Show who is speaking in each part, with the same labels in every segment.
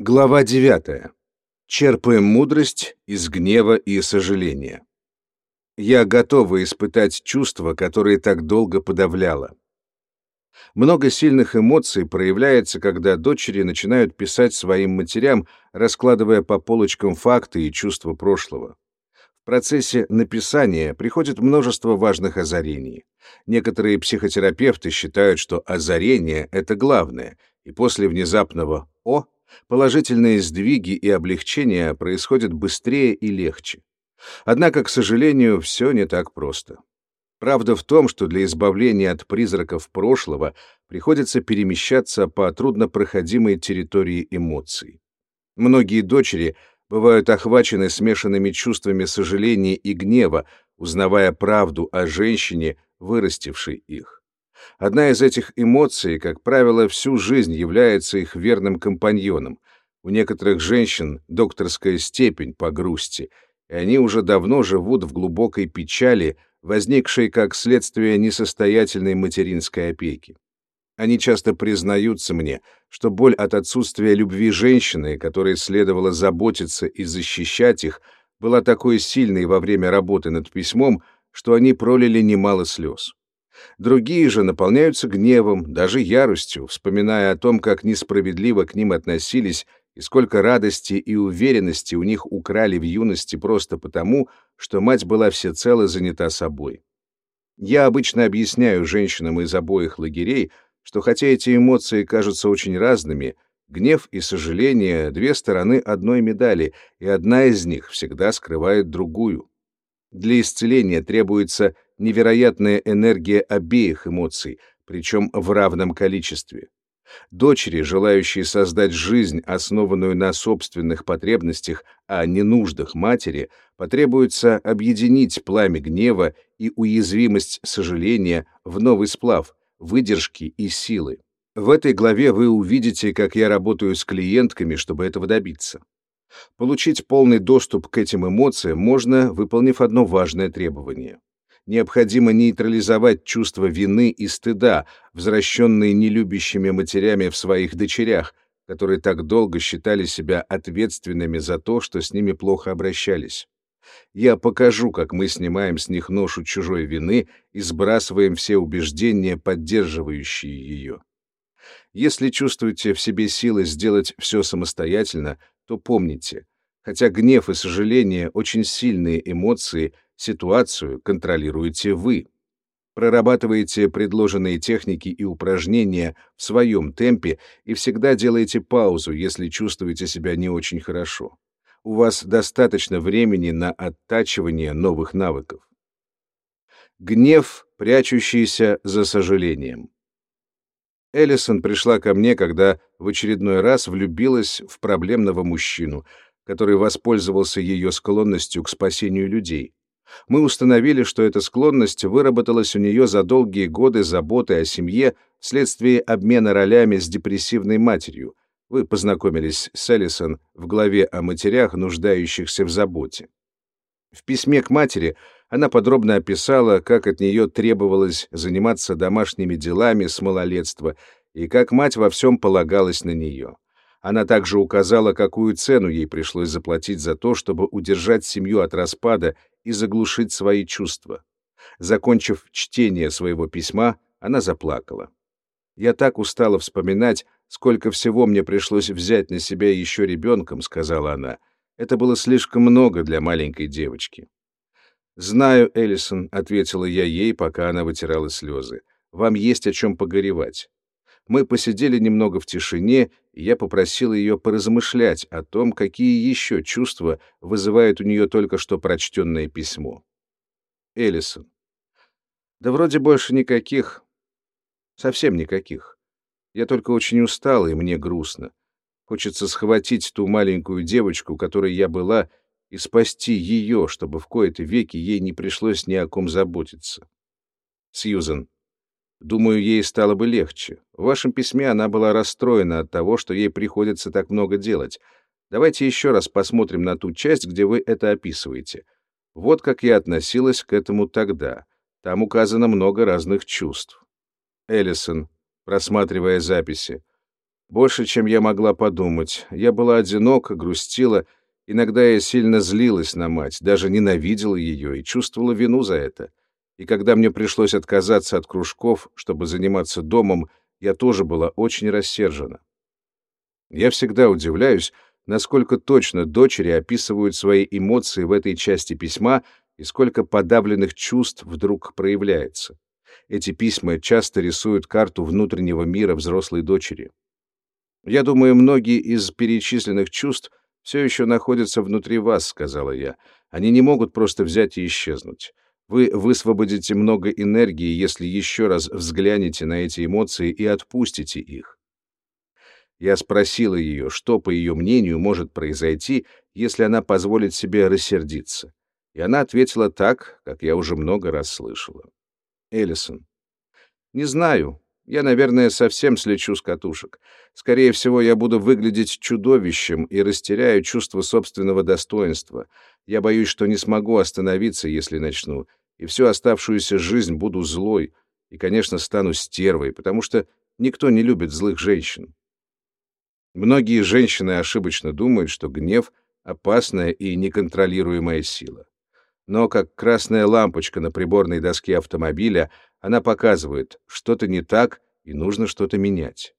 Speaker 1: Глава 9. Черпаем мудрость из гнева и сожаления. Я готова испытать чувства, которые так долго подавляла. Много сильных эмоций проявляется, когда дочери начинают писать своим матерям, раскладывая по полочкам факты и чувства прошлого. В процессе написания приходит множество важных озарений. Некоторые психотерапевты считают, что озарение — это главное, и после внезапного «о» Положительные сдвиги и облегчения происходят быстрее и легче. Однако, к сожалению, все не так просто. Правда в том, что для избавления от призраков прошлого приходится перемещаться по труднопроходимой территории эмоций. Многие дочери бывают охвачены смешанными чувствами сожаления и гнева, узнавая правду о женщине, вырастившей их. Одна из этих эмоций, как правило, всю жизнь является их верным компаньоном. У некоторых женщин докторская степень по грусти, и они уже давно живут в глубокой печали, возникшей как следствие несостоятельной материнской опеки. Они часто признаются мне, что боль от отсутствия любви женщины, которой следовало заботиться и защищать их, была такой сильной во время работы над письмом, что они пролили немало слез. Другие же наполняются гневом, даже яростью, вспоминая о том, как несправедливо к ним относились и сколько радости и уверенности у них украли в юности просто потому, что мать была всецело занята собой. Я обычно объясняю женщинам из обоих лагерей, что хотя эти эмоции кажутся очень разными, гнев и сожаление — две стороны одной медали, и одна из них всегда скрывает другую. Для исцеления требуется невероятная энергия обеих эмоций, причем в равном количестве. Дочери, желающие создать жизнь, основанную на собственных потребностях, а не нуждах матери, потребуется объединить пламя гнева и уязвимость сожаления в новый сплав, выдержки и силы. В этой главе вы увидите, как я работаю с клиентками, чтобы этого добиться. Получить полный доступ к этим эмоциям можно, выполнив одно важное требование. Необходимо нейтрализовать чувство вины и стыда, возвращенные нелюбящими матерями в своих дочерях, которые так долго считали себя ответственными за то, что с ними плохо обращались. Я покажу, как мы снимаем с них ношу чужой вины и сбрасываем все убеждения, поддерживающие ее. Если чувствуете в себе силы сделать все самостоятельно, то помните, хотя гнев и сожаление — очень сильные эмоции, ситуацию контролируете вы. Прорабатываете предложенные техники и упражнения в своем темпе и всегда делаете паузу, если чувствуете себя не очень хорошо. У вас достаточно времени на оттачивание новых навыков. Гнев, прячущийся за сожалением. Эллисон пришла ко мне, когда в очередной раз влюбилась в проблемного мужчину, который воспользовался ее склонностью к спасению людей. Мы установили, что эта склонность выработалась у нее за долгие годы заботы о семье вследствие обмена ролями с депрессивной матерью. Вы познакомились с Эллисон в главе о матерях, нуждающихся в заботе. В письме к матери она подробно описала, как от нее требовалось заниматься домашними делами с малолетства и как мать во всем полагалась на нее. Она также указала, какую цену ей пришлось заплатить за то, чтобы удержать семью от распада и заглушить свои чувства. Закончив чтение своего письма, она заплакала. «Я так устала вспоминать, сколько всего мне пришлось взять на себя еще ребенком», — сказала она. «Это было слишком много для маленькой девочки». «Знаю, Эллисон», — ответила я ей, пока она вытирала слезы. «Вам есть о чем погоревать». Мы посидели немного в тишине, и я попросил ее поразмышлять о том, какие еще чувства вызывает у нее только что прочтенное письмо. Эллисон. Да вроде больше никаких. Совсем никаких. Я только очень устала, и мне грустно. Хочется схватить ту маленькую девочку, которой я была, и спасти ее, чтобы в кои-то веки ей не пришлось ни о ком заботиться. Сьюзен. Думаю, ей стало бы легче. В вашем письме она была расстроена от того, что ей приходится так много делать. Давайте еще раз посмотрим на ту часть, где вы это описываете. Вот как я относилась к этому тогда. Там указано много разных чувств. Эллисон, просматривая записи. Больше, чем я могла подумать. Я была одинока, грустила, иногда я сильно злилась на мать, даже ненавидела ее и чувствовала вину за это. И когда мне пришлось отказаться от кружков, чтобы заниматься домом, я тоже была очень рассержена. Я всегда удивляюсь, насколько точно дочери описывают свои эмоции в этой части письма и сколько подавленных чувств вдруг проявляется. Эти письма часто рисуют карту внутреннего мира взрослой дочери. Я думаю, многие из перечисленных чувств все еще находятся внутри вас, сказала я. Они не могут просто взять и исчезнуть. Вы высвободите много энергии, если еще раз взглянете на эти эмоции и отпустите их. Я спросила ее, что, по ее мнению, может произойти, если она позволит себе рассердиться. И она ответила так, как я уже много раз слышала. Эллисон. Не знаю. Я, наверное, совсем слечу с катушек. Скорее всего, я буду выглядеть чудовищем и растеряю чувство собственного достоинства. Я боюсь, что не смогу остановиться, если начну, и всю оставшуюся жизнь буду злой, и, конечно, стану стервой, потому что никто не любит злых женщин. Многие женщины ошибочно думают, что гнев — опасная и неконтролируемая сила. Но как красная лампочка на приборной доске автомобиля, она показывает, что-то не так и нужно что-то менять.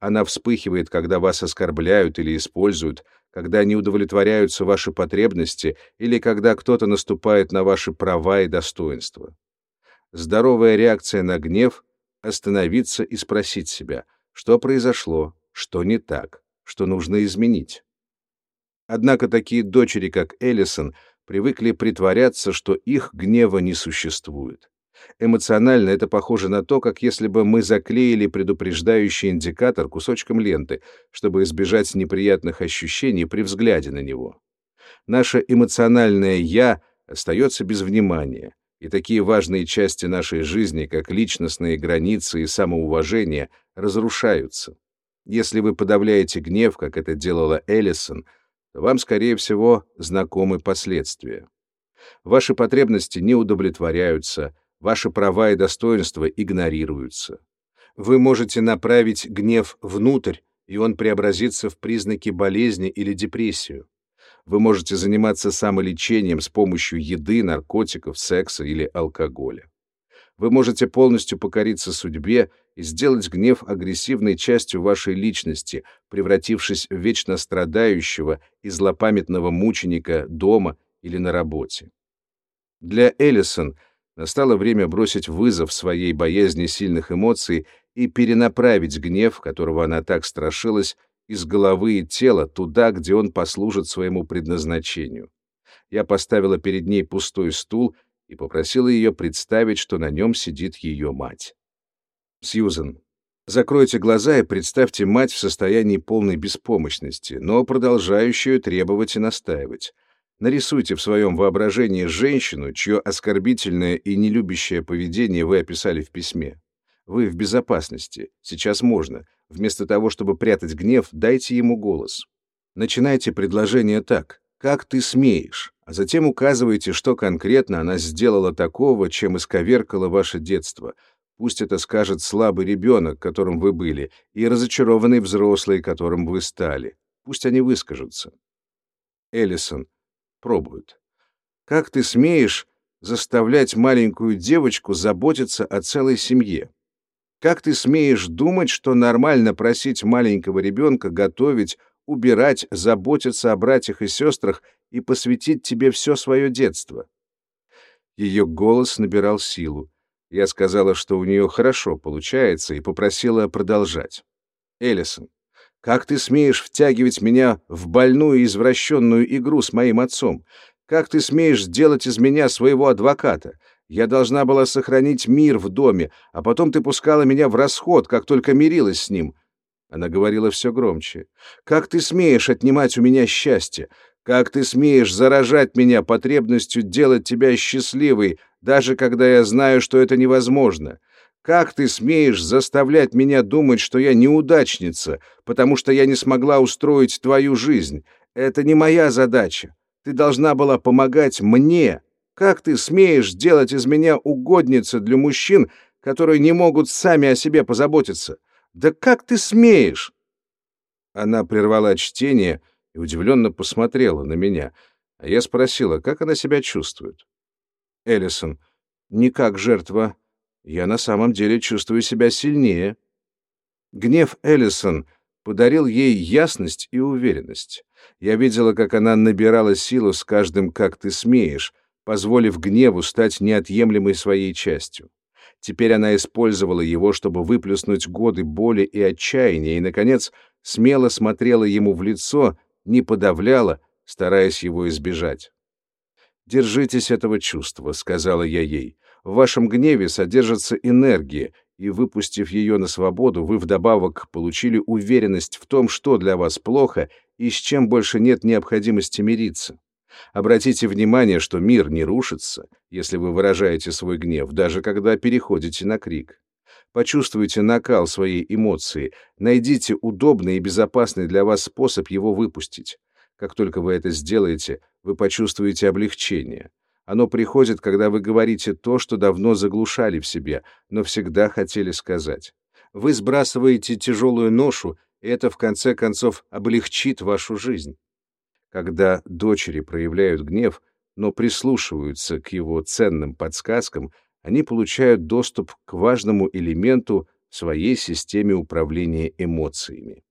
Speaker 1: Она вспыхивает, когда вас оскорбляют или используют, когда не удовлетворяются ваши потребности или когда кто-то наступает на ваши права и достоинства. Здоровая реакция на гнев — остановиться и спросить себя, что произошло, что не так, что нужно изменить. Однако такие дочери, как Эллисон, привыкли притворяться, что их гнева не существует. Эмоционально это похоже на то, как если бы мы заклеили предупреждающий индикатор кусочком ленты, чтобы избежать неприятных ощущений при взгляде на него. Наше эмоциональное «я» остается без внимания, и такие важные части нашей жизни, как личностные границы и самоуважение, разрушаются. Если вы подавляете гнев, как это делала Эллисон, то вам, скорее всего, знакомы последствия. Ваши потребности не удовлетворяются, Ваши права и достоинства игнорируются. Вы можете направить гнев внутрь, и он преобразится в признаки болезни или депрессию. Вы можете заниматься самолечением с помощью еды, наркотиков, секса или алкоголя. Вы можете полностью покориться судьбе и сделать гнев агрессивной частью вашей личности, превратившись в вечно страдающего и злопамятного мученика дома или на работе. Для Эллисон Настало время бросить вызов своей боязни сильных эмоций и перенаправить гнев, которого она так страшилась, из головы и тела туда, где он послужит своему предназначению. Я поставила перед ней пустой стул и попросила ее представить, что на нем сидит ее мать. Сьюзен, закройте глаза и представьте мать в состоянии полной беспомощности, но продолжающую требовать и настаивать. Нарисуйте в своем воображении женщину, чье оскорбительное и нелюбящее поведение вы описали в письме. Вы в безопасности. Сейчас можно. Вместо того, чтобы прятать гнев, дайте ему голос. Начинайте предложение так. «Как ты смеешь?» А затем указывайте, что конкретно она сделала такого, чем исковеркала ваше детство. Пусть это скажет слабый ребенок, которым вы были, и разочарованный взрослый, которым вы стали. Пусть они выскажутся. Эллисон, пробуют. Как ты смеешь заставлять маленькую девочку заботиться о целой семье? Как ты смеешь думать, что нормально просить маленького ребенка готовить, убирать, заботиться о братьях и сестрах и посвятить тебе все свое детство? Ее голос набирал силу. Я сказала, что у нее хорошо получается, и попросила продолжать. Эллисон, как ты смеешь втягивать меня в больную и извращенную игру с моим отцом? Как ты смеешь сделать из меня своего адвоката? Я должна была сохранить мир в доме, а потом ты пускала меня в расход, как только мирилась с ним. Она говорила все громче. Как ты смеешь отнимать у меня счастье? Как ты смеешь заражать меня потребностью делать тебя счастливой, даже когда я знаю, что это невозможно? Как ты смеешь заставлять меня думать, что я неудачница, потому что я не смогла устроить твою жизнь? Это не моя задача. Ты должна была помогать мне. Как ты смеешь делать из меня угодницу для мужчин, которые не могут сами о себе позаботиться? Да как ты смеешь? Она прервала чтение и удивленно посмотрела на меня, а я спросила, как она себя чувствует. Эллисон, не как жертва. Я на самом деле чувствую себя сильнее. Гнев Эллисон подарил ей ясность и уверенность. Я видела, как она набирала силу с каждым «как ты смеешь», позволив гневу стать неотъемлемой своей частью. Теперь она использовала его, чтобы выплеснуть годы боли и отчаяния, и, наконец, смело смотрела ему в лицо, не подавляла, стараясь его избежать. «Держитесь этого чувства», — сказала я ей. «В вашем гневе содержится энергия, и, выпустив ее на свободу, вы вдобавок получили уверенность в том, что для вас плохо и с чем больше нет необходимости мириться. Обратите внимание, что мир не рушится, если вы выражаете свой гнев, даже когда переходите на крик. Почувствуйте накал своей эмоции, найдите удобный и безопасный для вас способ его выпустить. Как только вы это сделаете, вы почувствуете облегчение. Оно приходит, когда вы говорите то, что давно заглушали в себе, но всегда хотели сказать. Вы сбрасываете тяжелую ношу, и это в конце концов облегчит вашу жизнь. Когда дочери проявляют гнев, но прислушиваются к его ценным подсказкам, они получают доступ к важному элементу своей системе управления эмоциями.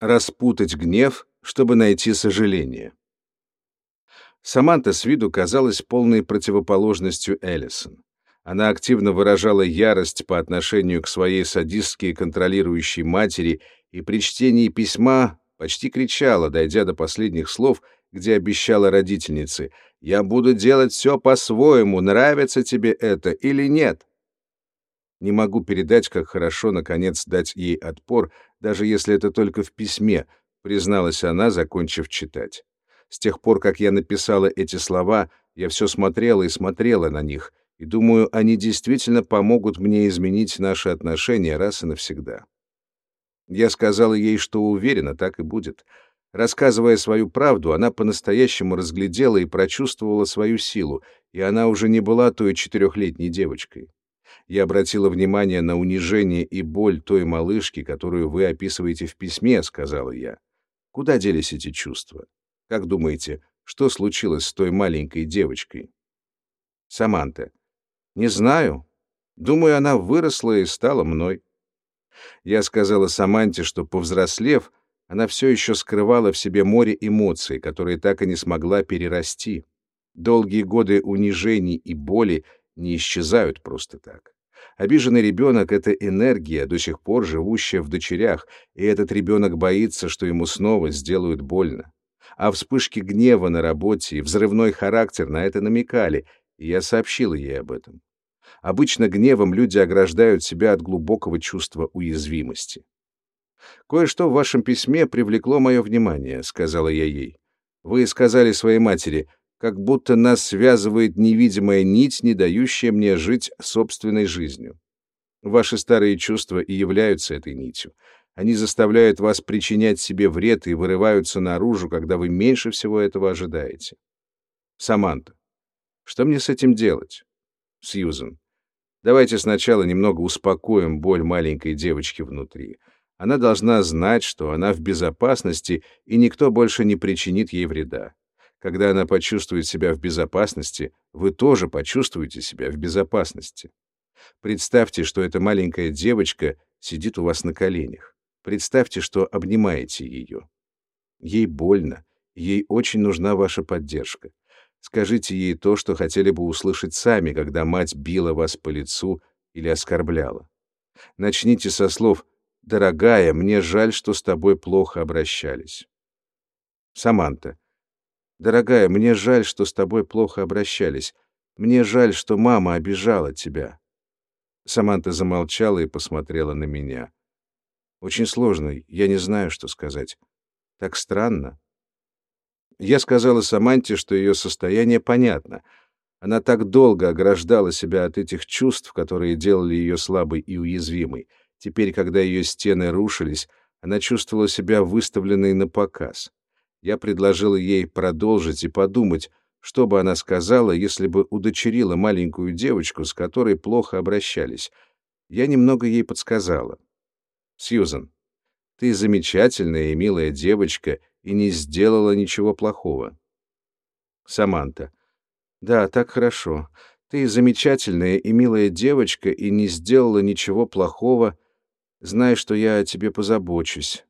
Speaker 1: Распутать гнев, чтобы найти сожаление. Саманта с виду казалась полной противоположностью Эллисон. Она активно выражала ярость по отношению к своей садистски контролирующей матери и при чтении письма почти кричала, дойдя до последних слов, где обещала родительнице «Я буду делать все по-своему, нравится тебе это или нет?» Не могу передать, как хорошо, наконец, дать ей отпор, даже если это только в письме, призналась она, закончив читать. С тех пор, как я написала эти слова, я все смотрела и смотрела на них, и думаю, они действительно помогут мне изменить наши отношения раз и навсегда. Я сказала ей, что уверена, так и будет. Рассказывая свою правду, она по-настоящему разглядела и прочувствовала свою силу, и она уже не была той четырехлетней девочкой. Я обратила внимание на унижение и боль той малышки, которую вы описываете в письме, сказала я. Куда делись эти чувства? Как думаете, что случилось с той маленькой девочкой? Саманта. Не знаю. Думаю, она выросла и стала мной. Я сказала Саманте, что, повзрослев, она все еще скрывала в себе море эмоций, которые так и не смогла перерасти. Долгие годы унижений и боли не исчезают просто так. Обиженный ребенок — это энергия, до сих пор живущая в дочерях, и этот ребенок боится, что ему снова сделают больно а вспышки гнева на работе и взрывной характер на это намекали, и я сообщила ей об этом. Обычно гневом люди ограждают себя от глубокого чувства уязвимости. «Кое-что в вашем письме привлекло мое внимание», — сказала я ей. «Вы сказали своей матери, как будто нас связывает невидимая нить, не дающая мне жить собственной жизнью. Ваши старые чувства и являются этой нитью. Они заставляют вас причинять себе вред и вырываются наружу, когда вы меньше всего этого ожидаете. Саманта. Что мне с этим делать? Сьюзен. Давайте сначала немного успокоим боль маленькой девочки внутри. Она должна знать, что она в безопасности, и никто больше не причинит ей вреда. Когда она почувствует себя в безопасности, вы тоже почувствуете себя в безопасности. Представьте, что эта маленькая девочка сидит у вас на коленях. Представьте, что обнимаете ее. Ей больно, ей очень нужна ваша поддержка. Скажите ей то, что хотели бы услышать сами, когда мать била вас по лицу или оскорбляла. Начните со слов «Дорогая, мне жаль, что с тобой плохо обращались». Саманта. «Дорогая, мне жаль, что с тобой плохо обращались. Мне жаль, что мама обижала тебя». Саманта замолчала и посмотрела на меня. Очень сложно, я не знаю, что сказать. Так странно. Я сказала Саманте, что ее состояние понятно. Она так долго ограждала себя от этих чувств, которые делали ее слабой и уязвимой. Теперь, когда ее стены рушились, она чувствовала себя выставленной на показ. Я предложила ей продолжить и подумать, что бы она сказала, если бы удочерила маленькую девочку, с которой плохо обращались. Я немного ей подсказала. Сьюзен, Ты замечательная и милая девочка и не сделала ничего плохого. Саманта. Да, так хорошо. Ты замечательная и милая девочка и не сделала ничего плохого. Знай, что я о тебе позабочусь.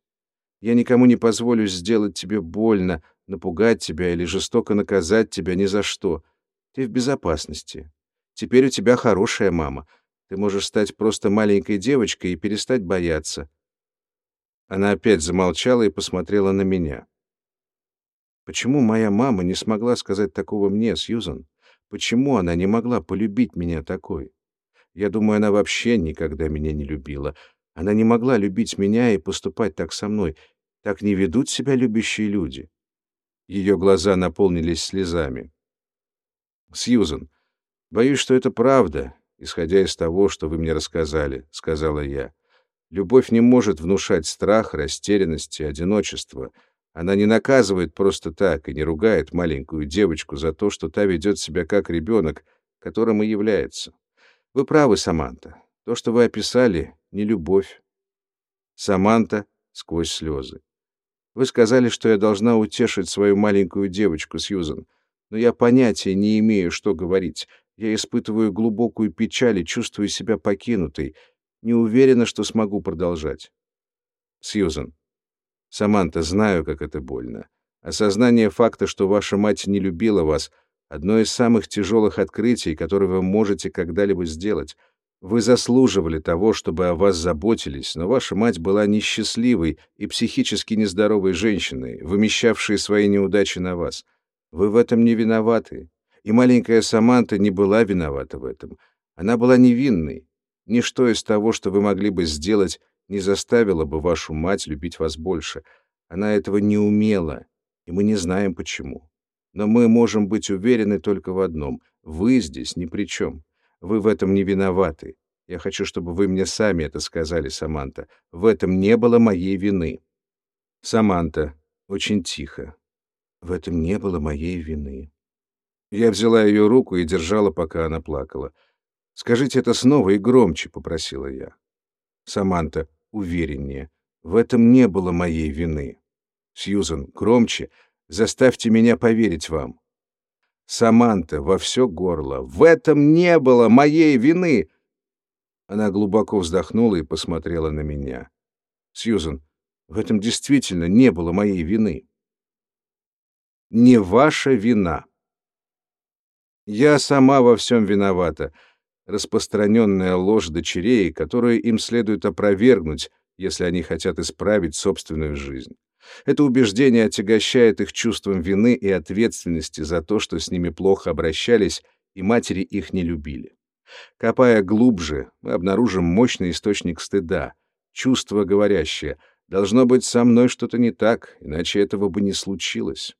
Speaker 1: Я никому не позволю сделать тебе больно, напугать тебя или жестоко наказать тебя ни за что. Ты в безопасности. Теперь у тебя хорошая мама. Ты можешь стать просто маленькой девочкой и перестать бояться. Она опять замолчала и посмотрела на меня. Почему моя мама не смогла сказать такого мне, Сьюзан? Почему она не могла полюбить меня такой? Я думаю, она вообще никогда меня не любила. Она не могла любить меня и поступать так со мной. Так не ведут себя любящие люди. Ее глаза наполнились слезами. «Сьюзан, боюсь, что это правда, исходя из того, что вы мне рассказали», — сказала я. «Любовь не может внушать страх, растерянность и одиночество. Она не наказывает просто так и не ругает маленькую девочку за то, что та ведет себя как ребенок, которым и является. Вы правы, Саманта. То, что вы описали, не любовь. Саманта сквозь слезы. Вы сказали, что я должна утешить свою маленькую девочку, Сьюзан. Но я понятия не имею, что говорить. Я испытываю глубокую печаль и чувствую себя покинутой. Не уверена, что смогу продолжать. Сьюзан. Саманта, знаю, как это больно. Осознание факта, что ваша мать не любила вас, одно из самых тяжелых открытий, которые вы можете когда-либо сделать. Вы заслуживали того, чтобы о вас заботились, но ваша мать была несчастливой и психически нездоровой женщиной, вымещавшей свои неудачи на вас. Вы в этом не виноваты. И маленькая Саманта не была виновата в этом. Она была невинной. Ничто из того, что вы могли бы сделать, не заставило бы вашу мать любить вас больше. Она этого не умела, и мы не знаем почему. Но мы можем быть уверены только в одном — вы здесь ни при чем. Вы в этом не виноваты. Я хочу, чтобы вы мне сами это сказали, Саманта. В этом не было моей вины. Саманта, очень тихо. В этом не было моей вины. Я взяла ее руку и держала, пока она плакала. «Скажите это снова и громче», — попросила я. Саманта, увереннее. «В этом не было моей вины». «Сьюзан, громче. Заставьте меня поверить вам». Саманта во все горло. «В этом не было моей вины!» Она глубоко вздохнула и посмотрела на меня. «Сьюзан, в этом действительно не было моей вины». «Не ваша вина». «Я сама во всем виновата. Распространенная ложь дочерей, которую им следует опровергнуть, если они хотят исправить собственную жизнь. Это убеждение отягощает их чувством вины и ответственности за то, что с ними плохо обращались, и матери их не любили. Копая глубже, мы обнаружим мощный источник стыда, чувство говорящее «должно быть со мной что-то не так, иначе этого бы не случилось».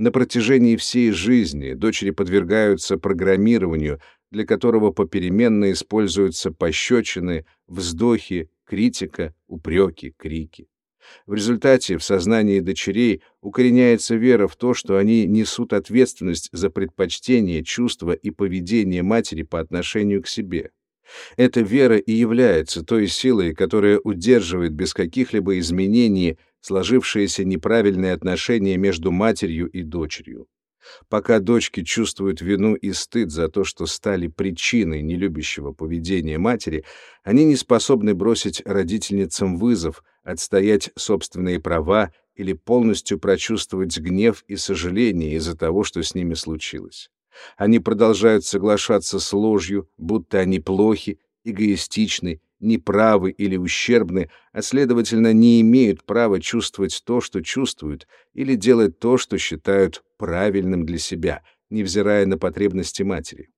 Speaker 1: На протяжении всей жизни дочери подвергаются программированию, для которого попеременно используются пощечины, вздохи, критика, упреки, крики. В результате в сознании дочерей укореняется вера в то, что они несут ответственность за предпочтение, чувства и поведение матери по отношению к себе. Эта вера и является той силой, которая удерживает без каких-либо изменений сложившиеся неправильные отношения между матерью и дочерью. Пока дочки чувствуют вину и стыд за то, что стали причиной нелюбящего поведения матери, они не способны бросить родительницам вызов, отстоять собственные права или полностью прочувствовать гнев и сожаление из-за того, что с ними случилось. Они продолжают соглашаться с ложью, будто они плохи, эгоистичны, неправы или ущербны, а, следовательно, не имеют права чувствовать то, что чувствуют, или делать то, что считают правильным для себя, невзирая на потребности матери.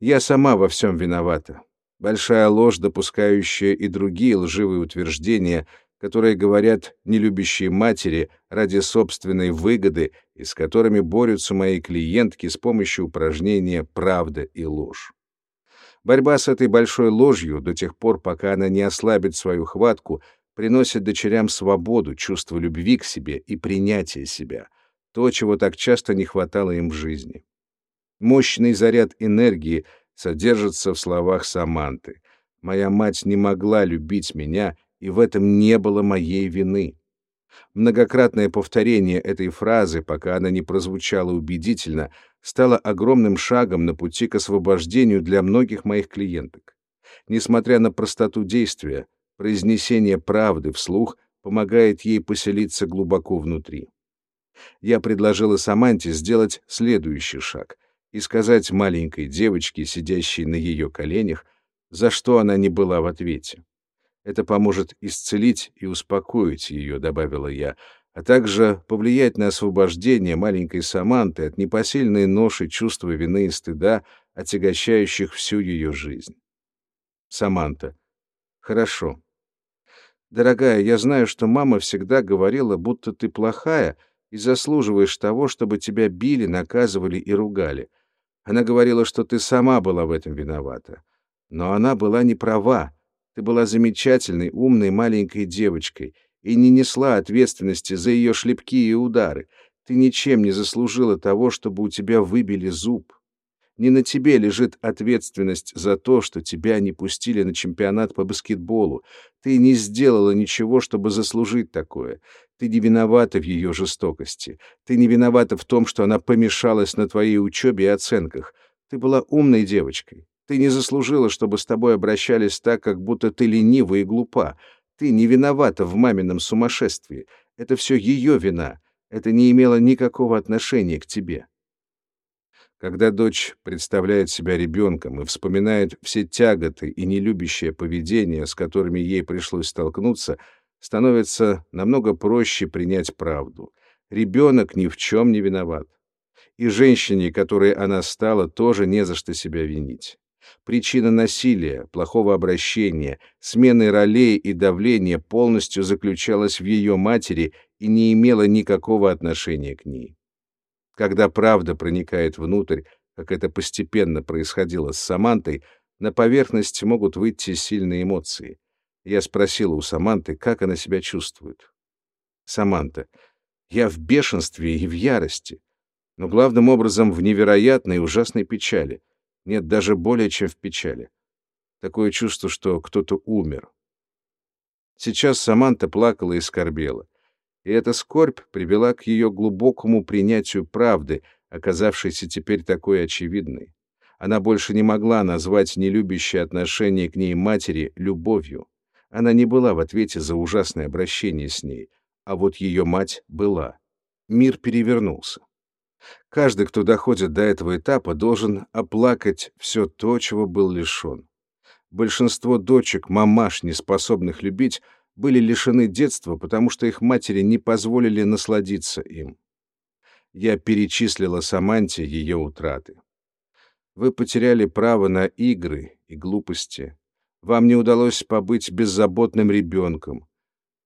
Speaker 1: Я сама во всем виновата. Большая ложь, допускающая и другие лживые утверждения, которые говорят нелюбящие матери ради собственной выгоды и с которыми борются мои клиентки с помощью упражнения «Правда и ложь». Борьба с этой большой ложью до тех пор, пока она не ослабит свою хватку, приносит дочерям свободу, чувство любви к себе и принятие себя, то, чего так часто не хватало им в жизни. Мощный заряд энергии содержится в словах Саманты. «Моя мать не могла любить меня и в этом не было моей вины. Многократное повторение этой фразы, пока она не прозвучала убедительно, стало огромным шагом на пути к освобождению для многих моих клиенток. Несмотря на простоту действия, произнесение правды вслух помогает ей поселиться глубоко внутри. Я предложила Саманте сделать следующий шаг и сказать маленькой девочке, сидящей на ее коленях, за что она не была в ответе. Это поможет исцелить и успокоить ее, добавила я, а также повлиять на освобождение маленькой Саманты от непосильной ноши чувства вины и стыда, отягощающих всю ее жизнь. Саманта. Хорошо. Дорогая, я знаю, что мама всегда говорила, будто ты плохая и заслуживаешь того, чтобы тебя били, наказывали и ругали. Она говорила, что ты сама была в этом виновата. Но она была не права. Ты была замечательной, умной маленькой девочкой и не несла ответственности за ее шлепки и удары. Ты ничем не заслужила того, чтобы у тебя выбили зуб. Не на тебе лежит ответственность за то, что тебя не пустили на чемпионат по баскетболу. Ты не сделала ничего, чтобы заслужить такое. Ты не виновата в ее жестокости. Ты не виновата в том, что она помешалась на твоей учебе и оценках. Ты была умной девочкой. Ты не заслужила, чтобы с тобой обращались так, как будто ты ленива и глупа. Ты не виновата в мамином сумасшествии. Это все ее вина. Это не имело никакого отношения к тебе. Когда дочь представляет себя ребенком и вспоминает все тяготы и нелюбящее поведение, с которыми ей пришлось столкнуться, становится намного проще принять правду. Ребенок ни в чем не виноват. И женщине, которой она стала, тоже не за что себя винить. Причина насилия, плохого обращения, смены ролей и давления полностью заключалась в ее матери и не имела никакого отношения к ней. Когда правда проникает внутрь, как это постепенно происходило с Самантой, на поверхность могут выйти сильные эмоции. Я спросила у Саманты, как она себя чувствует. Саманта. Я в бешенстве и в ярости, но главным образом в невероятной и ужасной печали. Нет, даже более чем в печали. Такое чувство, что кто-то умер. Сейчас Саманта плакала и скорбела и эта скорбь привела к ее глубокому принятию правды, оказавшейся теперь такой очевидной. Она больше не могла назвать нелюбящее отношение к ней матери любовью. Она не была в ответе за ужасное обращение с ней, а вот ее мать была. Мир перевернулся. Каждый, кто доходит до этого этапа, должен оплакать все то, чего был лишен. Большинство дочек, мамаш, не способных любить, были лишены детства, потому что их матери не позволили насладиться им. Я перечислила Саманте ее утраты. Вы потеряли право на игры и глупости. Вам не удалось побыть беззаботным ребенком.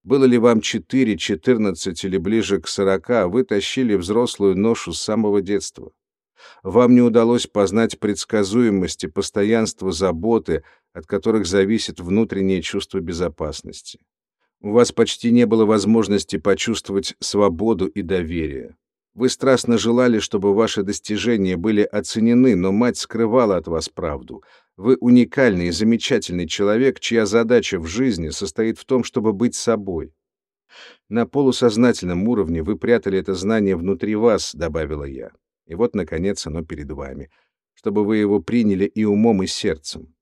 Speaker 1: Было ли вам 4, 14 или ближе к 40, вы тащили взрослую ношу с самого детства. Вам не удалось познать предсказуемость и постоянство заботы, от которых зависит внутреннее чувство безопасности. У вас почти не было возможности почувствовать свободу и доверие. Вы страстно желали, чтобы ваши достижения были оценены, но мать скрывала от вас правду. Вы уникальный и замечательный человек, чья задача в жизни состоит в том, чтобы быть собой. На полусознательном уровне вы прятали это знание внутри вас, добавила я. И вот наконец оно перед вами, чтобы вы его приняли и умом, и сердцем.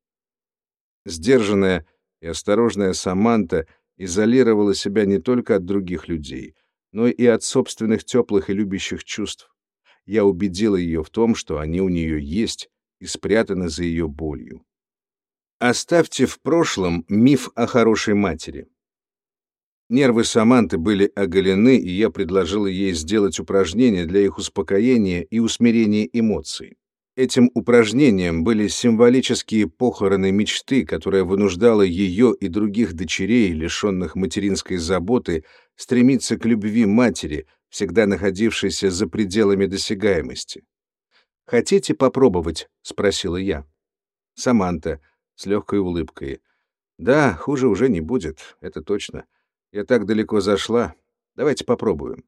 Speaker 1: Сдержанная и осторожная Саманта изолировала себя не только от других людей, но и от собственных теплых и любящих чувств. Я убедила ее в том, что они у нее есть и спрятаны за ее болью. Оставьте в прошлом миф о хорошей матери. Нервы Саманты были оголены, и я предложила ей сделать упражнения для их успокоения и усмирения эмоций. Этим упражнением были символические похороны мечты, которая вынуждала ее и других дочерей, лишенных материнской заботы, стремиться к любви матери, всегда находившейся за пределами досягаемости. «Хотите попробовать?» — спросила я. Саманта с легкой улыбкой. «Да, хуже уже не будет, это точно. Я так далеко зашла. Давайте попробуем».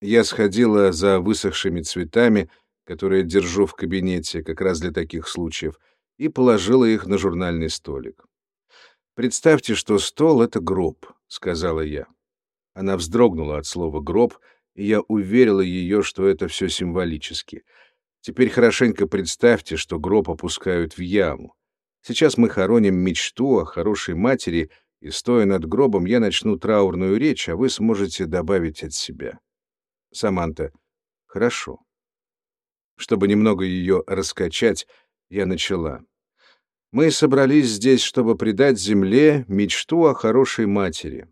Speaker 1: Я сходила за высохшими цветами, которые держу в кабинете как раз для таких случаев, и положила их на журнальный столик. Представьте, что стол — это гроб, — сказала я. Она вздрогнула от слова «гроб», и я уверила ее, что это все символически. Теперь хорошенько представьте, что гроб опускают в яму. Сейчас мы хороним мечту о хорошей матери, и, стоя над гробом, я начну траурную речь, а вы сможете добавить от себя. Саманта. Хорошо. Чтобы немного ее раскачать, я начала. Мы собрались здесь, чтобы придать земле мечту о хорошей матери.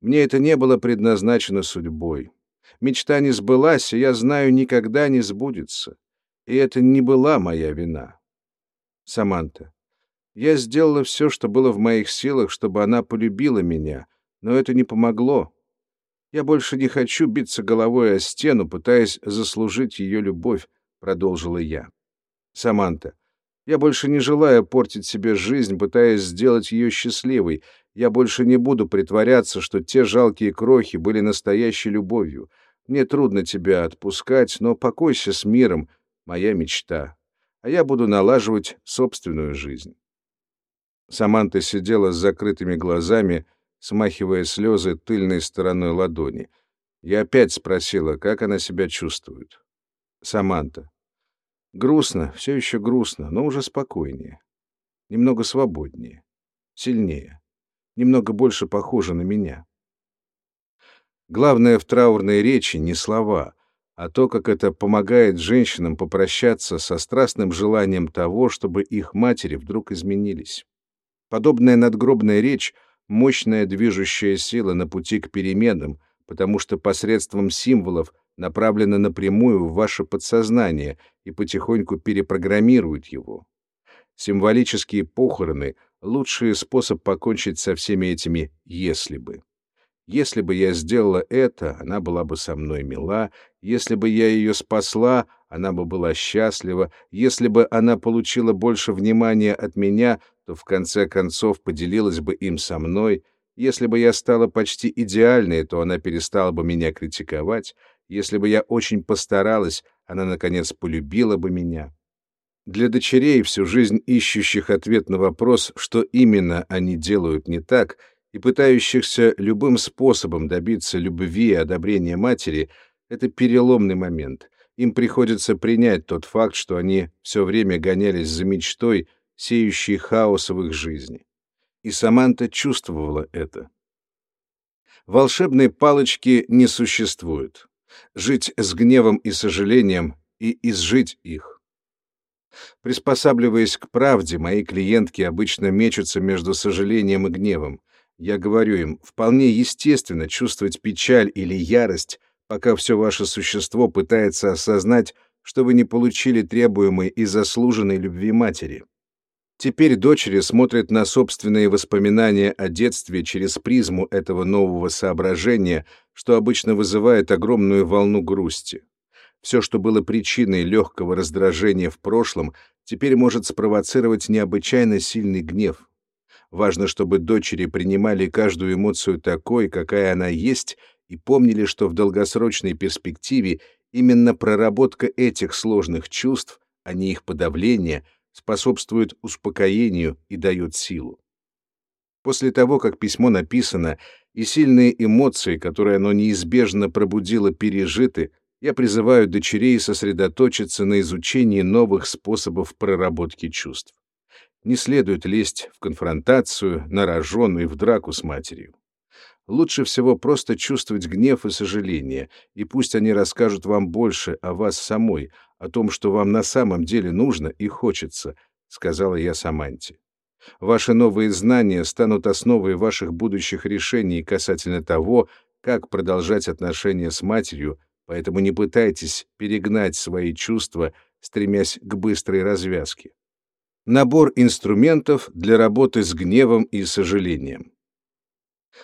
Speaker 1: Мне это не было предназначено судьбой. Мечта не сбылась, и я знаю, никогда не сбудется. И это не была моя вина. Саманта. Я сделала все, что было в моих силах, чтобы она полюбила меня, но это не помогло. Я больше не хочу биться головой о стену, пытаясь заслужить ее любовь, продолжила я. Саманта. Я больше не желаю портить себе жизнь, пытаясь сделать ее счастливой. Я больше не буду притворяться, что те жалкие крохи были настоящей любовью. Мне трудно тебя отпускать, но покойся с миром, моя мечта. А я буду налаживать собственную жизнь. Саманта сидела с закрытыми глазами, смахивая слезы тыльной стороной ладони. Я опять спросила, как она себя чувствует. Саманта. Грустно, все еще грустно, но уже спокойнее. Немного свободнее. Сильнее. Немного больше похоже на меня. Главное в траурной речи не слова, а то, как это помогает женщинам попрощаться со страстным желанием того, чтобы их матери вдруг изменились. Подобная надгробная речь — мощная движущая сила на пути к переменам, потому что посредством символов направлена напрямую в ваше подсознание и потихоньку перепрограммирует его. Символические похороны — лучший способ покончить со всеми этими «если бы». Если бы я сделала это, она была бы со мной мила, если бы я ее спасла, она бы была счастлива, если бы она получила больше внимания от меня, то в конце концов поделилась бы им со мной, если бы я стала почти идеальной, то она перестала бы меня критиковать, если бы я очень постаралась, она, наконец, полюбила бы меня. Для дочерей, всю жизнь ищущих ответ на вопрос, что именно они делают не так, и пытающихся любым способом добиться любви и одобрения матери, это переломный момент. Им приходится принять тот факт, что они все время гонялись за мечтой, сеющей хаос в их жизни. И Саманта чувствовала это. Волшебной палочки не существует. Жить с гневом и сожалением и изжить их. Приспосабливаясь к правде, мои клиентки обычно мечутся между сожалением и гневом. Я говорю им, вполне естественно чувствовать печаль или ярость, пока все ваше существо пытается осознать, что вы не получили требуемой и заслуженной любви матери. Теперь дочери смотрят на собственные воспоминания о детстве через призму этого нового соображения, что обычно вызывает огромную волну грусти. Все, что было причиной легкого раздражения в прошлом, теперь может спровоцировать необычайно сильный гнев. Важно, чтобы дочери принимали каждую эмоцию такой, какая она есть, и помнили, что в долгосрочной перспективе именно проработка этих сложных чувств, а не их подавление, способствует успокоению и дает силу. После того, как письмо написано, и сильные эмоции, которые оно неизбежно пробудило, пережиты, я призываю дочерей сосредоточиться на изучении новых способов проработки чувств. Не следует лезть в конфронтацию, на рожон и в драку с матерью. Лучше всего просто чувствовать гнев и сожаление, и пусть они расскажут вам больше о вас самой, о том, что вам на самом деле нужно и хочется, сказала я Саманте. Ваши новые знания станут основой ваших будущих решений касательно того, как продолжать отношения с матерью, Поэтому не пытайтесь перегнать свои чувства, стремясь к быстрой развязке. Набор инструментов для работы с гневом и сожалением.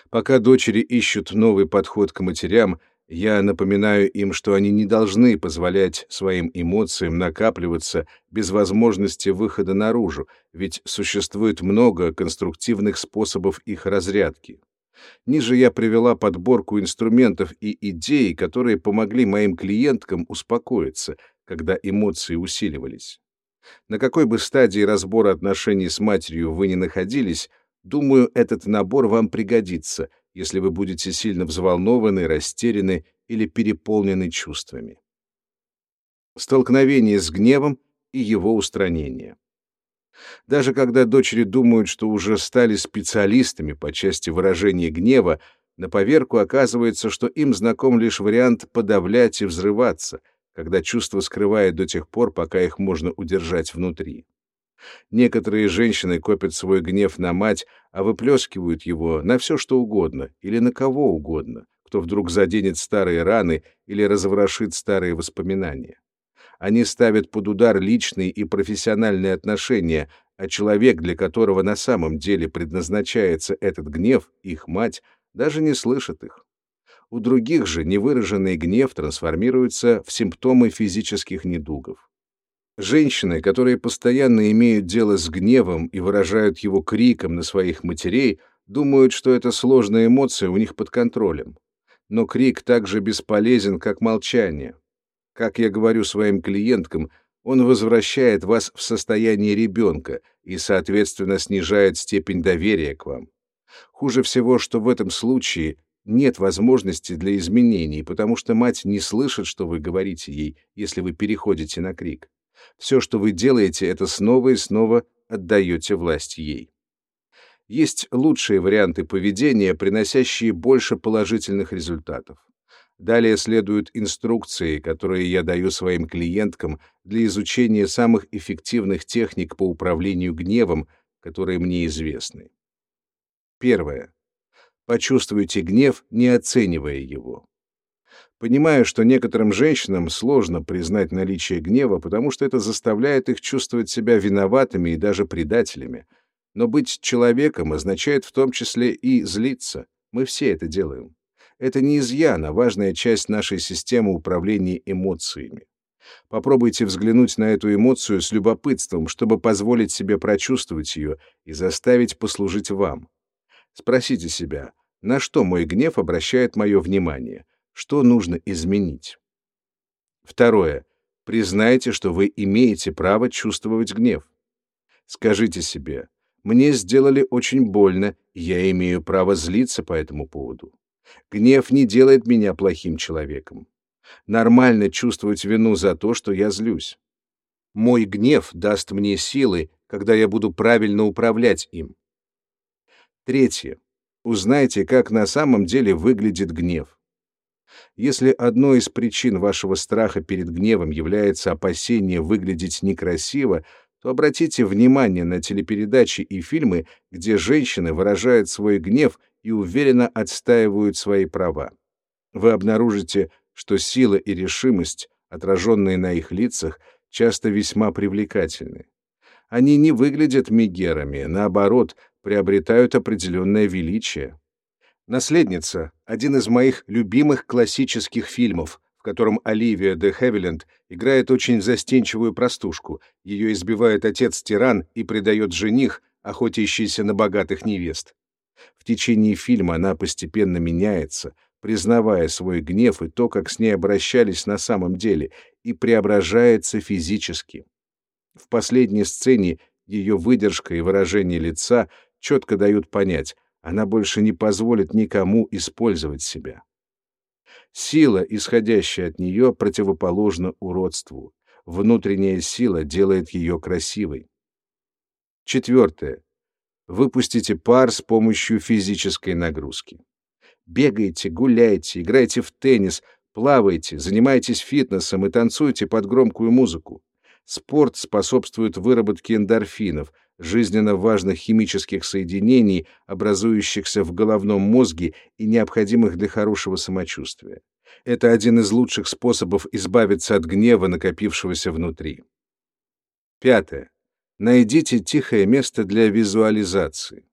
Speaker 1: Пока дочери ищут новый подход к матерям, я напоминаю им, что они не должны позволять своим эмоциям накапливаться без возможности выхода наружу, ведь существует много конструктивных способов их разрядки. Ниже я привела подборку инструментов и идей, которые помогли моим клиенткам успокоиться, когда эмоции усиливались. На какой бы стадии разбора отношений с матерью вы ни находились, Думаю, этот набор вам пригодится, если вы будете сильно взволнованы, растеряны или переполнены чувствами. Столкновение с гневом и его устранение. Даже когда дочери думают, что уже стали специалистами по части выражения гнева, на поверку оказывается, что им знаком лишь вариант подавлять и взрываться, когда чувство скрывает до тех пор, пока их можно удержать внутри. Некоторые женщины копят свой гнев на мать, а выплескивают его на все, что угодно, или на кого угодно, кто вдруг заденет старые раны или разворошит старые воспоминания. Они ставят под удар личные и профессиональные отношения, а человек, для которого на самом деле предназначается этот гнев, их мать, даже не слышит их. У других же невыраженный гнев трансформируется в симптомы физических недугов. Женщины, которые постоянно имеют дело с гневом и выражают его криком на своих матерей, думают, что эта сложная эмоция у них под контролем. Но крик так же бесполезен, как молчание. Как я говорю своим клиенткам, он возвращает вас в состояние ребенка и, соответственно, снижает степень доверия к вам. Хуже всего, что в этом случае нет возможности для изменений, потому что мать не слышит, что вы говорите ей, если вы переходите на крик. Все, что вы делаете, это снова и снова отдаете власть ей. Есть лучшие варианты поведения, приносящие больше положительных результатов. Далее следуют инструкции, которые я даю своим клиенткам для изучения самых эффективных техник по управлению гневом, которые мне известны. Первое. Почувствуйте гнев, не оценивая его. Понимаю, что некоторым женщинам сложно признать наличие гнева, потому что это заставляет их чувствовать себя виноватыми и даже предателями. Но быть человеком означает в том числе и злиться. Мы все это делаем. Это не изъян, а важная часть нашей системы управления эмоциями. Попробуйте взглянуть на эту эмоцию с любопытством, чтобы позволить себе прочувствовать ее и заставить послужить вам. Спросите себя, на что мой гнев обращает мое внимание, что нужно изменить. Второе. Признайте, что вы имеете право чувствовать гнев. Скажите себе, мне сделали очень больно, я имею право злиться по этому поводу. Гнев не делает меня плохим человеком. Нормально чувствовать вину за то, что я злюсь. Мой гнев даст мне силы, когда я буду правильно управлять им. Третье. Узнайте, как на самом деле выглядит гнев. Если одной из причин вашего страха перед гневом является опасение выглядеть некрасиво, то обратите внимание на телепередачи и фильмы, где женщины выражают свой гнев и уверенно отстаивают свои права. Вы обнаружите, что сила и решимость, отраженные на их лицах, часто весьма привлекательны. Они не выглядят мегерами, наоборот, приобретают определенное величие. «Наследница» — один из моих любимых классических фильмов, в котором Оливия де Хевиленд играет очень застенчивую простушку. Ее избивает отец-тиран и предает жених, охотящийся на богатых невест. В течение фильма она постепенно меняется, признавая свой гнев и то, как с ней обращались на самом деле, и преображается физически. В последней сцене ее выдержка и выражение лица четко дают понять, она больше не позволит никому использовать себя. Сила, исходящая от нее, противоположна уродству. Внутренняя сила делает ее красивой. Четвертое. Выпустите пар с помощью физической нагрузки. Бегайте, гуляйте, играйте в теннис, плавайте, занимайтесь фитнесом и танцуйте под громкую музыку. Спорт способствует выработке эндорфинов, жизненно важных химических соединений, образующихся в головном мозге и необходимых для хорошего самочувствия. Это один из лучших способов избавиться от гнева, накопившегося внутри. Пятое. Найдите тихое место для визуализации.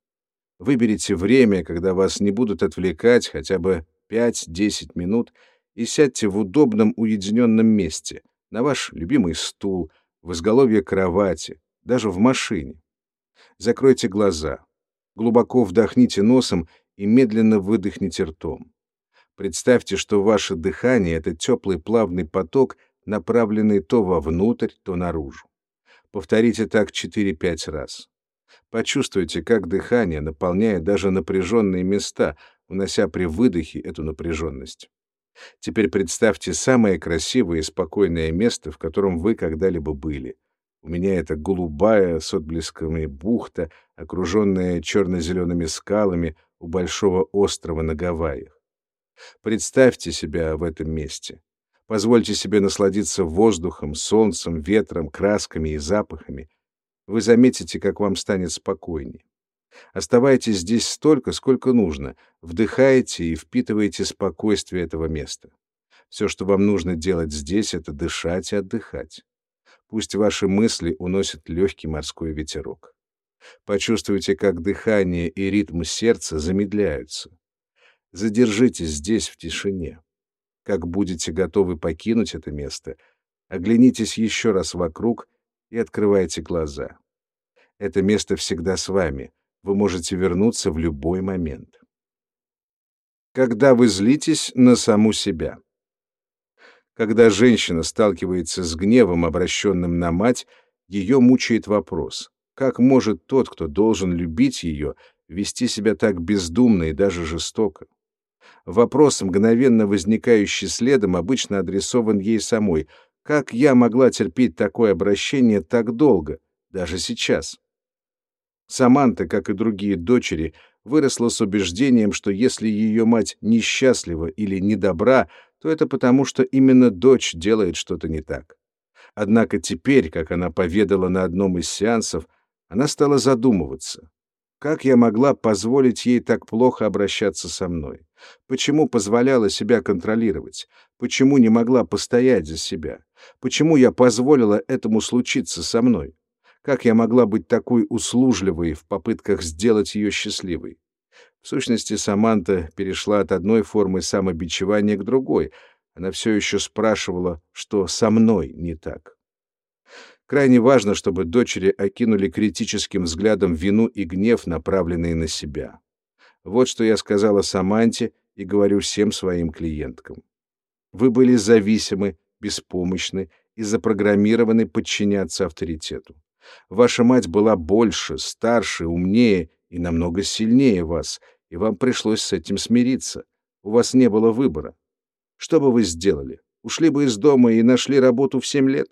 Speaker 1: Выберите время, когда вас не будут отвлекать хотя бы 5-10 минут, и сядьте в удобном уединенном месте, на ваш любимый стул, в изголовье кровати, даже в машине. Закройте глаза, глубоко вдохните носом и медленно выдохните ртом. Представьте, что ваше дыхание — это теплый плавный поток, направленный то вовнутрь, то наружу. Повторите так 4-5 раз. Почувствуйте, как дыхание наполняет даже напряженные места, унося при выдохе эту напряженность. Теперь представьте самое красивое и спокойное место, в котором вы когда-либо были. У меня это голубая с отблесками бухта, окруженная черно-зелеными скалами у большого острова на Гавайях. Представьте себя в этом месте. Позвольте себе насладиться воздухом, солнцем, ветром, красками и запахами. Вы заметите, как вам станет спокойнее. Оставайтесь здесь столько, сколько нужно. Вдыхайте и впитывайте спокойствие этого места. Все, что вам нужно делать здесь, это дышать и отдыхать. Пусть ваши мысли уносят легкий морской ветерок. Почувствуйте, как дыхание и ритм сердца замедляются. Задержитесь здесь в тишине. Как будете готовы покинуть это место, оглянитесь еще раз вокруг и открывайте глаза. Это место всегда с вами — вы можете вернуться в любой момент. Когда вы злитесь на саму себя. Когда женщина сталкивается с гневом, обращенным на мать, ее мучает вопрос, как может тот, кто должен любить ее, вести себя так бездумно и даже жестоко? Вопрос, мгновенно возникающий следом, обычно адресован ей самой. Как я могла терпеть такое обращение так долго, даже сейчас? Саманта, как и другие дочери, выросла с убеждением, что если ее мать несчастлива или недобра, то это потому, что именно дочь делает что-то не так. Однако теперь, как она поведала на одном из сеансов, она стала задумываться. Как я могла позволить ей так плохо обращаться со мной? Почему позволяла себя контролировать? Почему не могла постоять за себя? Почему я позволила этому случиться со мной? Как я могла быть такой услужливой в попытках сделать ее счастливой? В сущности, Саманта перешла от одной формы самобичевания к другой. Она все еще спрашивала, что со мной не так. Крайне важно, чтобы дочери окинули критическим взглядом вину и гнев, направленные на себя. Вот что я сказала Саманте и говорю всем своим клиенткам. Вы были зависимы, беспомощны и запрограммированы подчиняться авторитету. Ваша мать была больше, старше, умнее и намного сильнее вас, и вам пришлось с этим смириться. У вас не было выбора. Что бы вы сделали? Ушли бы из дома и нашли работу в семь лет?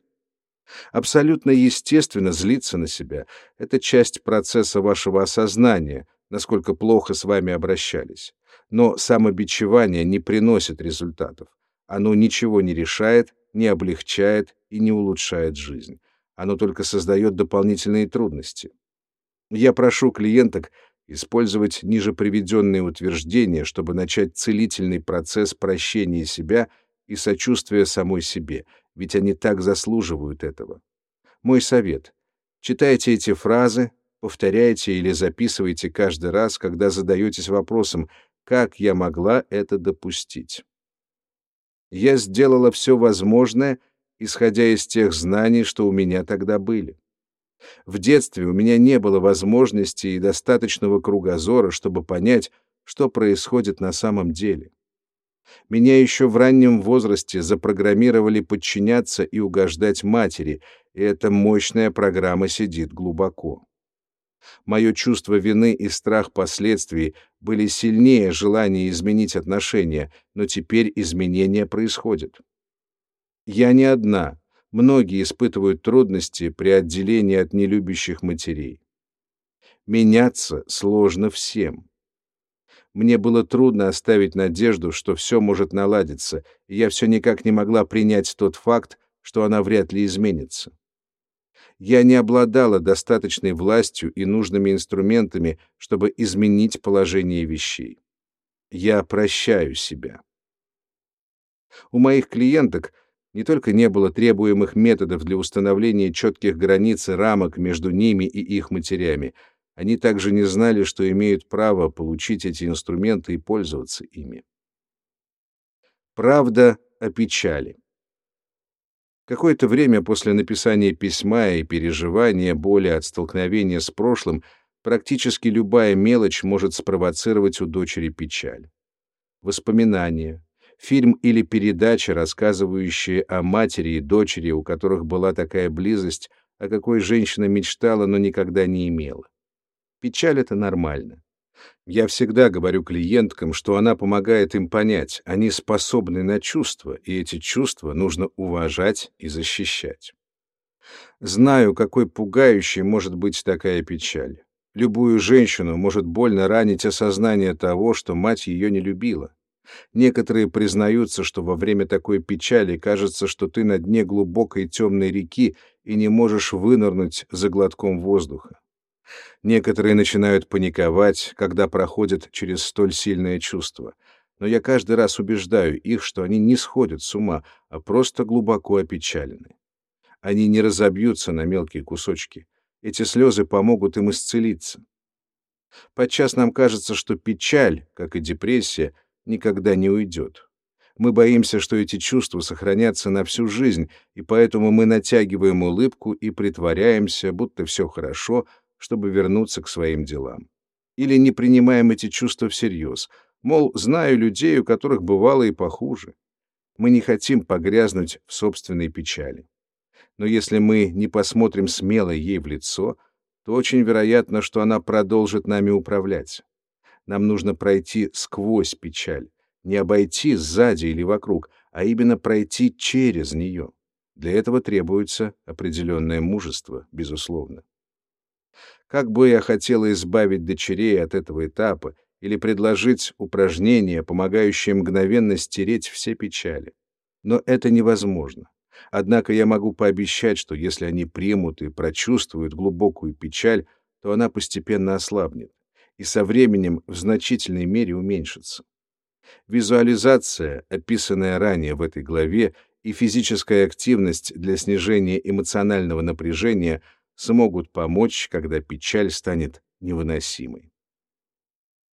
Speaker 1: Абсолютно естественно злиться на себя. Это часть процесса вашего осознания, насколько плохо с вами обращались. Но самобичевание не приносит результатов. Оно ничего не решает, не облегчает и не улучшает жизнь оно только создает дополнительные трудности. Я прошу клиенток использовать ниже приведенные утверждения, чтобы начать целительный процесс прощения себя и сочувствия самой себе, ведь они так заслуживают этого. Мой совет — читайте эти фразы, повторяйте или записывайте каждый раз, когда задаетесь вопросом «как я могла это допустить?». Я сделала все возможное — исходя из тех знаний, что у меня тогда были. В детстве у меня не было возможности и достаточного кругозора, чтобы понять, что происходит на самом деле. Меня еще в раннем возрасте запрограммировали подчиняться и угождать матери, и эта мощная программа сидит глубоко. Мое чувство вины и страх последствий были сильнее желания изменить отношения, но теперь изменения происходят. Я не одна. Многие испытывают трудности при отделении от нелюбящих матерей. Меняться сложно всем. Мне было трудно оставить надежду, что все может наладиться, и я все никак не могла принять тот факт, что она вряд ли изменится. Я не обладала достаточной властью и нужными инструментами, чтобы изменить положение вещей. Я прощаю себя. У моих клиенток не только не было требуемых методов для установления четких границ и рамок между ними и их матерями, они также не знали, что имеют право получить эти инструменты и пользоваться ими. Правда о печали. Какое-то время после написания письма и переживания боли от столкновения с прошлым практически любая мелочь может спровоцировать у дочери печаль. Воспоминания, фильм или передача, рассказывающие о матери и дочери, у которых была такая близость, о какой женщина мечтала, но никогда не имела. Печаль — это нормально. Я всегда говорю клиенткам, что она помогает им понять, они способны на чувства, и эти чувства нужно уважать и защищать. Знаю, какой пугающей может быть такая печаль. Любую женщину может больно ранить осознание того, что мать ее не любила. Некоторые признаются, что во время такой печали кажется, что ты на дне глубокой темной реки и не можешь вынырнуть за глотком воздуха. Некоторые начинают паниковать, когда проходят через столь сильное чувство. Но я каждый раз убеждаю их, что они не сходят с ума, а просто глубоко опечалены. Они не разобьются на мелкие кусочки. Эти слезы помогут им исцелиться. Подчас нам кажется, что печаль, как и депрессия, никогда не уйдет. Мы боимся, что эти чувства сохранятся на всю жизнь, и поэтому мы натягиваем улыбку и притворяемся, будто все хорошо, чтобы вернуться к своим делам. Или не принимаем эти чувства всерьез, мол, знаю людей, у которых бывало и похуже. Мы не хотим погрязнуть в собственной печали. Но если мы не посмотрим смело ей в лицо, то очень вероятно, что она продолжит нами управлять. Нам нужно пройти сквозь печаль, не обойти сзади или вокруг, а именно пройти через нее. Для этого требуется определенное мужество, безусловно. Как бы я хотела избавить дочерей от этого этапа или предложить упражнение, помогающее мгновенно стереть все печали. Но это невозможно. Однако я могу пообещать, что если они примут и прочувствуют глубокую печаль, то она постепенно ослабнет и со временем в значительной мере уменьшится. Визуализация, описанная ранее в этой главе, и физическая активность для снижения эмоционального напряжения смогут помочь, когда печаль станет невыносимой.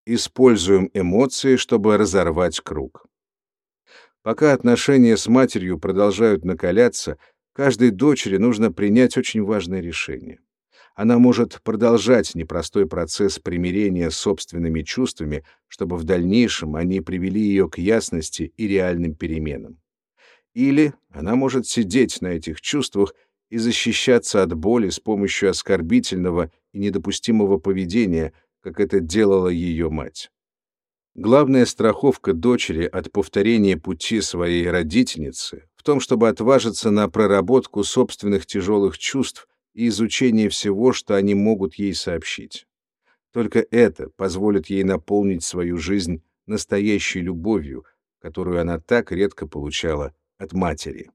Speaker 1: Используем эмоции, чтобы разорвать круг. Пока отношения с матерью продолжают накаляться, каждой дочери нужно принять очень важное решение. Она может продолжать непростой процесс примирения с собственными чувствами, чтобы в дальнейшем они привели ее к ясности и реальным переменам. Или она может сидеть на этих чувствах и защищаться от боли с помощью оскорбительного и недопустимого поведения, как это делала ее мать. Главная страховка дочери от повторения пути своей родительницы в том, чтобы отважиться на проработку собственных тяжелых чувств и изучение всего, что они могут ей сообщить. Только это позволит ей наполнить свою жизнь настоящей любовью, которую она так редко получала от матери.